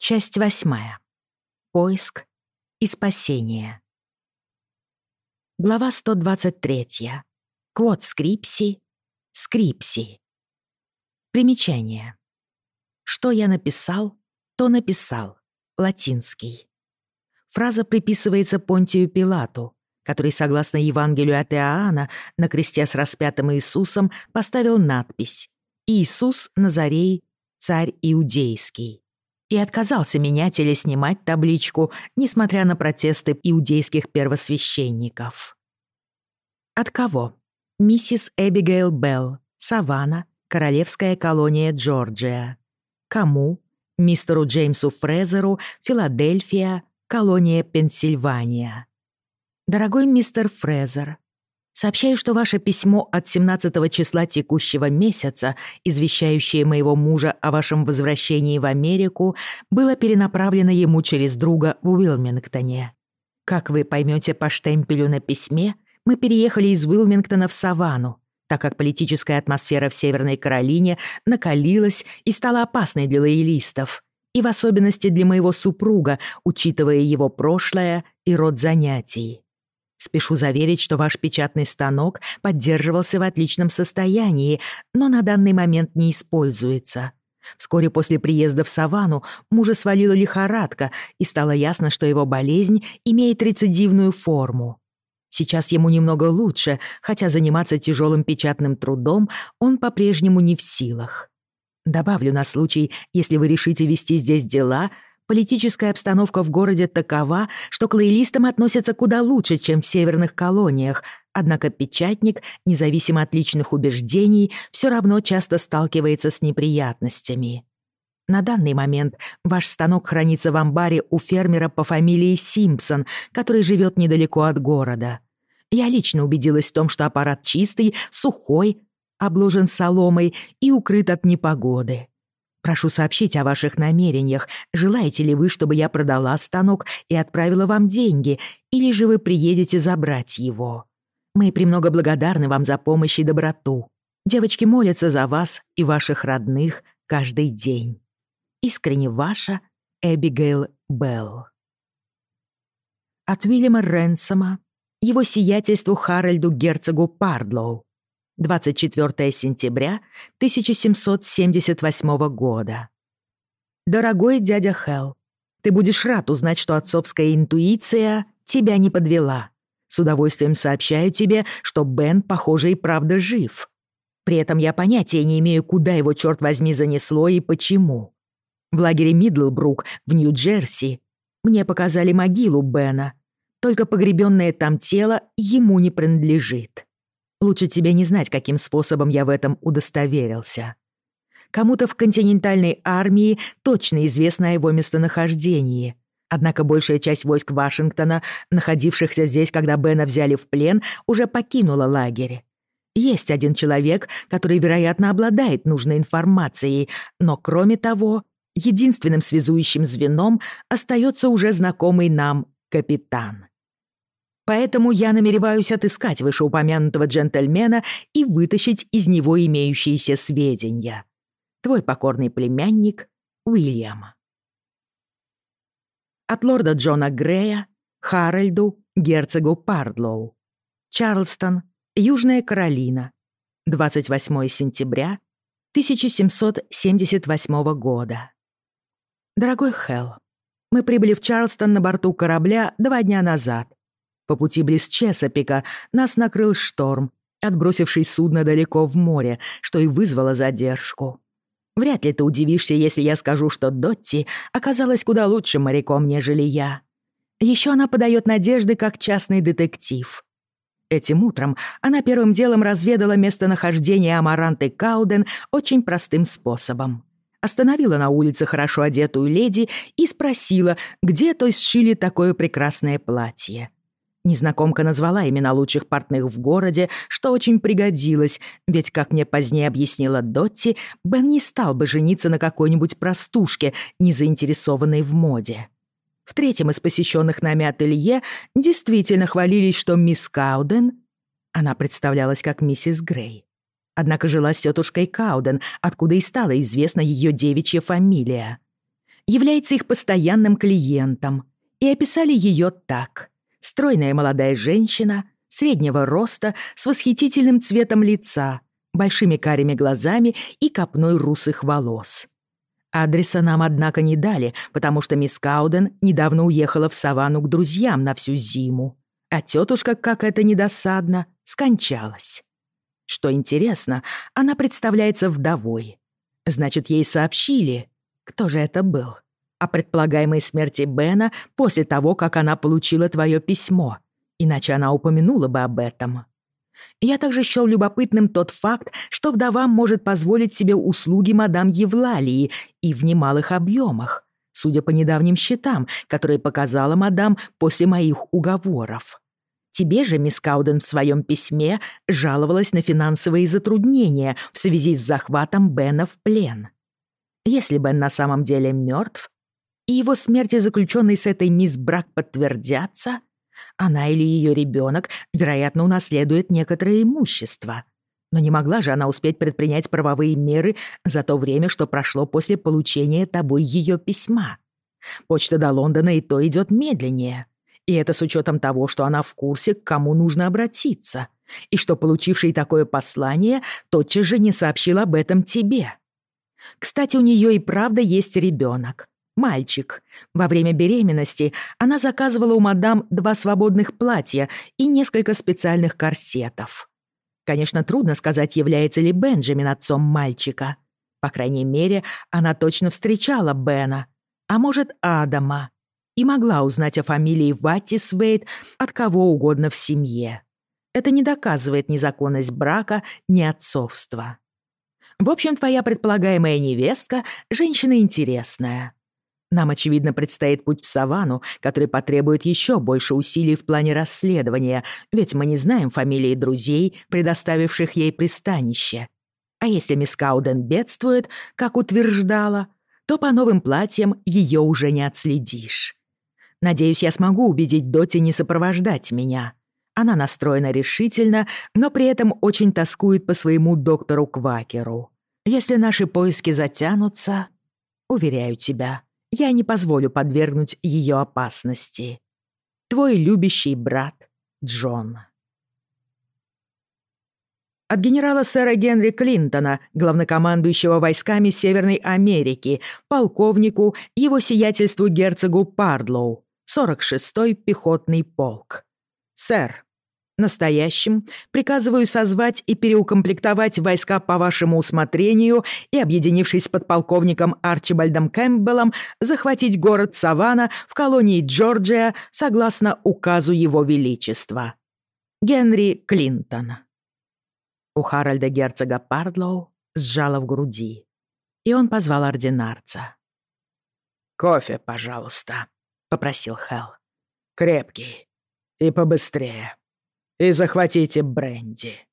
Часть восьмая. Поиск и спасение. Глава 123. Квот скрипси. Скрипси. Примечание. Что я написал, то написал. Латинский. Фраза приписывается Понтию Пилату, который, согласно Евангелию от Иоанна, на кресте с распятым Иисусом поставил надпись «Иисус Назарей, царь иудейский» и отказался менять или снимать табличку, несмотря на протесты иудейских первосвященников. От кого? Миссис Эбигейл Белл, Саванна, Королевская колония Джорджия. Кому? Мистеру Джеймсу Фрезеру, Филадельфия, колония Пенсильвания. Дорогой мистер Фрезер, Сообщаю, что ваше письмо от 17 числа текущего месяца, извещающее моего мужа о вашем возвращении в Америку, было перенаправлено ему через друга в Уилмингтоне. Как вы поймете по штемпелю на письме, мы переехали из Уилмингтона в Саванну, так как политическая атмосфера в Северной Каролине накалилась и стала опасной для лоялистов, и в особенности для моего супруга, учитывая его прошлое и род занятий. Спешу заверить, что ваш печатный станок поддерживался в отличном состоянии, но на данный момент не используется. Вскоре после приезда в Саванну мужа свалила лихорадка, и стало ясно, что его болезнь имеет рецидивную форму. Сейчас ему немного лучше, хотя заниматься тяжелым печатным трудом он по-прежнему не в силах. Добавлю на случай, если вы решите вести здесь дела — Политическая обстановка в городе такова, что к лоялистам относятся куда лучше, чем в северных колониях, однако печатник, независимо от личных убеждений, все равно часто сталкивается с неприятностями. На данный момент ваш станок хранится в амбаре у фермера по фамилии Симпсон, который живет недалеко от города. Я лично убедилась в том, что аппарат чистый, сухой, обложен соломой и укрыт от непогоды. Прошу сообщить о ваших намерениях. Желаете ли вы, чтобы я продала станок и отправила вам деньги, или же вы приедете забрать его? Мы премного благодарны вам за помощь и доброту. Девочки молятся за вас и ваших родных каждый день. Искренне ваша Эбигейл Белл. От Уильяма Ренсома, его сиятельству Харальду Герцогу Пардлоу, 24 сентября 1778 года. Дорогой дядя Хелл, ты будешь рад узнать, что отцовская интуиция тебя не подвела. С удовольствием сообщаю тебе, что Бен, похоже, и правда жив. При этом я понятия не имею, куда его, черт возьми, занесло и почему. В лагере Мидлбрук в Нью-Джерси мне показали могилу Бена, только погребенное там тело ему не принадлежит. Лучше тебе не знать, каким способом я в этом удостоверился. Кому-то в континентальной армии точно известно о его местонахождении. Однако большая часть войск Вашингтона, находившихся здесь, когда Бена взяли в плен, уже покинула лагерь. Есть один человек, который, вероятно, обладает нужной информацией, но, кроме того, единственным связующим звеном остается уже знакомый нам капитан. Поэтому я намереваюсь отыскать вышеупомянутого джентльмена и вытащить из него имеющиеся сведения. Твой покорный племянник Уильям. От лорда Джона Грея Харальду, герцогу Пардлоу. Чарлстон, Южная Каролина. 28 сентября 1778 года. Дорогой Хелл, мы прибыли в Чарлстон на борту корабля два дня назад по пути близ Чесопика нас накрыл шторм, отбросивший судно далеко в море, что и вызвало задержку. Вряд ли ты удивишься, если я скажу, что Дотти оказалась куда лучшим моряком, нежели я. Еще она подает надежды как частный детектив. Этим утром она первым делом разведала местонахождение Амаранты Кауден очень простым способом. Остановила на улице хорошо одетую леди и спросила, где той сшили такое прекрасное платье. Незнакомка назвала имена лучших портных в городе, что очень пригодилось, ведь, как мне позднее объяснила Дотти, Бен не стал бы жениться на какой-нибудь простушке, не заинтересованной в моде. В третьем из посещенных нами ателье действительно хвалились, что мисс Кауден... Она представлялась как миссис Грей. Однако жила с тетушкой Кауден, откуда и стала известна ее девичья фамилия. является их постоянным клиентом, и описали ее так. Стройная молодая женщина, среднего роста, с восхитительным цветом лица, большими карими глазами и копной русых волос. Адреса нам, однако, не дали, потому что мисс Кауден недавно уехала в саванну к друзьям на всю зиму, а тетушка, как это недосадно, скончалась. Что интересно, она представляется вдовой. Значит, ей сообщили, кто же это был, о предполагаемой смерти Бена после того, как она получила твое письмо, иначе она упомянула бы об этом. Я также счел любопытным тот факт, что вдова может позволить себе услуги мадам Евлалии и в немалых объемах, судя по недавним счетам, которые показала мадам после моих уговоров. Тебе же мисс Кауден в своем письме жаловалась на финансовые затруднения в связи с захватом Бена в плен. Если Бен на самом деле мертв, и его смерти, заключенной с этой мисс Брак, подтвердятся, она или ее ребенок, вероятно, унаследует некоторое имущество. Но не могла же она успеть предпринять правовые меры за то время, что прошло после получения тобой ее письма. Почта до Лондона и то идет медленнее. И это с учетом того, что она в курсе, к кому нужно обратиться, и что получивший такое послание тотчас же не сообщил об этом тебе. Кстати, у нее и правда есть ребенок мальчик. Во время беременности она заказывала у мадам два свободных платья и несколько специальных корсетов. Конечно, трудно сказать, является ли Бенджамин отцом мальчика. По крайней мере, она точно встречала Бена, а может, Адама, и могла узнать о фамилии Ваттисвейт от кого угодно в семье. Это не доказывает ни законность брака, ни отцовства. В общем, твоя предполагаемая невестка — женщина интересная. Нам, очевидно, предстоит путь в саванну, который потребует еще больше усилий в плане расследования, ведь мы не знаем фамилии друзей, предоставивших ей пристанище. А если мисс Кауден бедствует, как утверждала, то по новым платьям ее уже не отследишь. Надеюсь, я смогу убедить Доти не сопровождать меня. Она настроена решительно, но при этом очень тоскует по своему доктору Квакеру. Если наши поиски затянутся, уверяю тебя, я не позволю подвергнуть ее опасности. Твой любящий брат Джон. От генерала сэра Генри Клинтона, главнокомандующего войсками Северной Америки, полковнику, его сиятельству герцогу Пардлоу, 46-й пехотный полк. Сэр, Настоящим приказываю созвать и переукомплектовать войска по вашему усмотрению и, объединившись с подполковником Арчибальдом Кэмпбеллом, захватить город Савана в колонии Джорджия согласно указу Его Величества. Генри Клинтон. У Харальда герцога Пардлоу сжало в груди, и он позвал ординарца. «Кофе, пожалуйста», — попросил Хелл. «Крепкий и побыстрее» и захватите бренди.